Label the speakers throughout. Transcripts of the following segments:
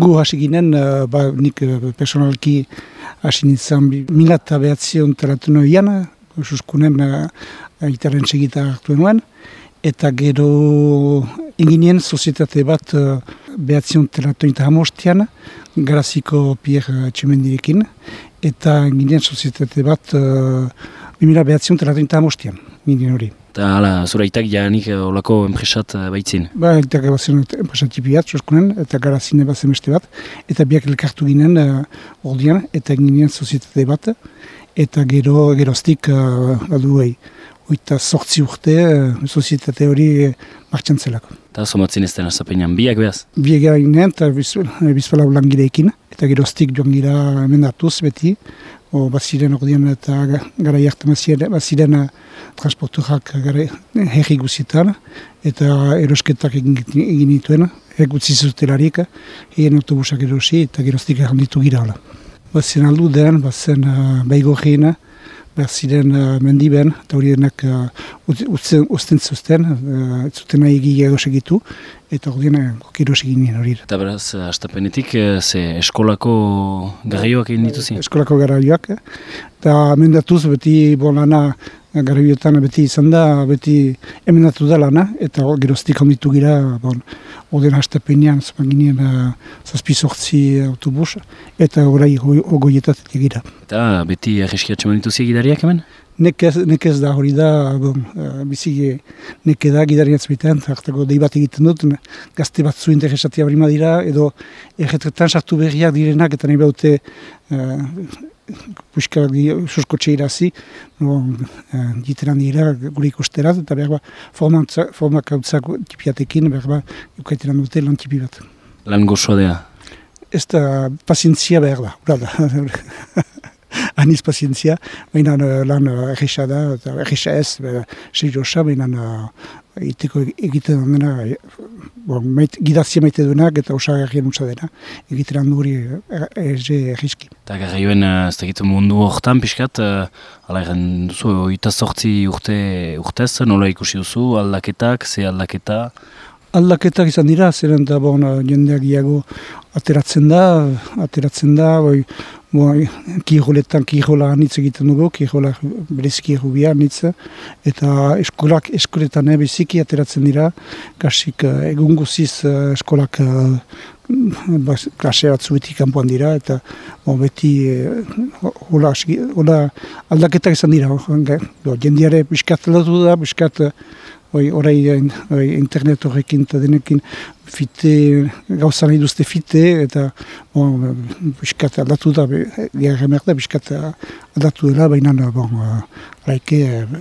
Speaker 1: Gu hasi ginen, uh, ba, nik uh, personalki hasi nintzen mila eta behatzion teratu noian, suskunen uh, itaren segita hartu nuen, eta gero inginen sozietate bat uh, behatzion teratu eta hamostian, garaziko Pierre Txemendirekin, eta inginen sozietate bat uh, mila behatzion teratu eta hamostian, inginen hori.
Speaker 2: Eta hala, zura itak janik olako enpresat baitzin?
Speaker 1: Ba, itak bazen enpresat tipiat, soskunen, eta garazine bazen beste bat, eta biak elkartu ginen uh, ordean, eta ginen sozietate bat, eta gero geroztik uh, badu behi. Oita sortzi urte, uh, sozietate hori uh, martxan zelako.
Speaker 2: Eta somatzen ez dena zapenean, biak behaz?
Speaker 1: Biak ginen, eta bizpala ulangireekin, eta geroztik joan gira emendatuz beti, o baziren ordean eta gara jartan baziren transportuak gara herri guzietan eta erosketak egin, dituen, egutzi zutelarik, egin autobusak erosi eta geroztik handitu gira hala. Bazen aldu den, bazen uh, baigorreina, baziren uh, mendiben, eta hori denak uh, usten zuzten, uh, zuten nahi egia egitu, eta hori denak egin hori.
Speaker 2: Eta beraz, astapenetik, ze eskolako garraioak egin dituzien?
Speaker 1: Eskolako garraioak, eta mendatuz beti bolana garabiotan beti izan da, beti emendatu da lana, eta geroztik handitu gira, bon, oden hastapenean, zmaginien uh, zazpizortzi autobus, eta orai ogoietatik gira.
Speaker 2: Eta beti arreskiatxe manituzi egidariak hemen?
Speaker 1: Nekez, nekez da hori da, bon, uh, bizi neke da gidariatz biten, hartako dei bat egiten dut, gazte bat zu interesatia brima dira, edo erretretan sartu berriak direnak, eta nahi baute uh, puxka susko txeirazi, no, uh, diteran dira gure ikusterat, eta behar ba, formak hautzak tipiatekin, behar ba, ukaiteran dute lan tipi bat.
Speaker 2: Lan gozoa dea?
Speaker 1: Ez da, pazientzia behar da, ura da. Aniz pazientzia, baina lan erresa da, erresa ez, seriosa, baina iteko egiten dena, bon, mait, gidazia maite duenak eta osagarrien utza dena, egiten handu hori erze errizki.
Speaker 2: Eta garraioen, ez da mundu horretan pixkat, ala egen duzu, oita sortzi urte urtez, nola ikusi duzu, aldaketak, ze aldaketa?
Speaker 1: Aldaketak izan dira, zeren eta bon, jendeak iago ateratzen da, ateratzen da, boi, boi, kiholetan kihola anitz egiten dugu, kihola berezki erubia anitz, eta eskolak, eskoletan biziki ateratzen dira, kasik egun guziz eh, eskolak eh, klase bat zuetik kanpoan dira, eta bon, beti hola, hola aldaketak izan dira, jendeare biskat aldatu da, biskat Oi, orai internet horrekin eta denekin fite, gauza nahi duzte fite, eta bon, biskat aldatu da, gara merda, biskat aldatu dela, baina bon, laike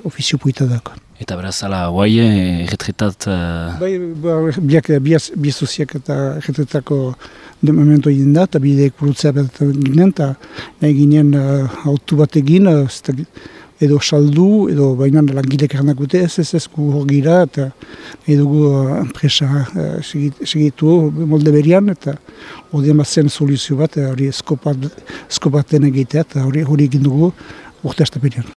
Speaker 1: ofizio puita dako.
Speaker 2: Eta beraz, ala, guai, erretretat... Uh...
Speaker 1: Bai, ba, biak, biak soziak eta erretretako de momento egin da, eta bideek burutzea bat ginen, eta nahi ginen uh, autu bat egin, uh, edo saldu, edo baina langilek ernak dute ez ez ez gu hor gira, eta edo gu uh, presa uh, segitu molde berian, eta hori bat zen soluzio bat, hori eskopat, eskopaten egitea, eta hori hori egin dugu urte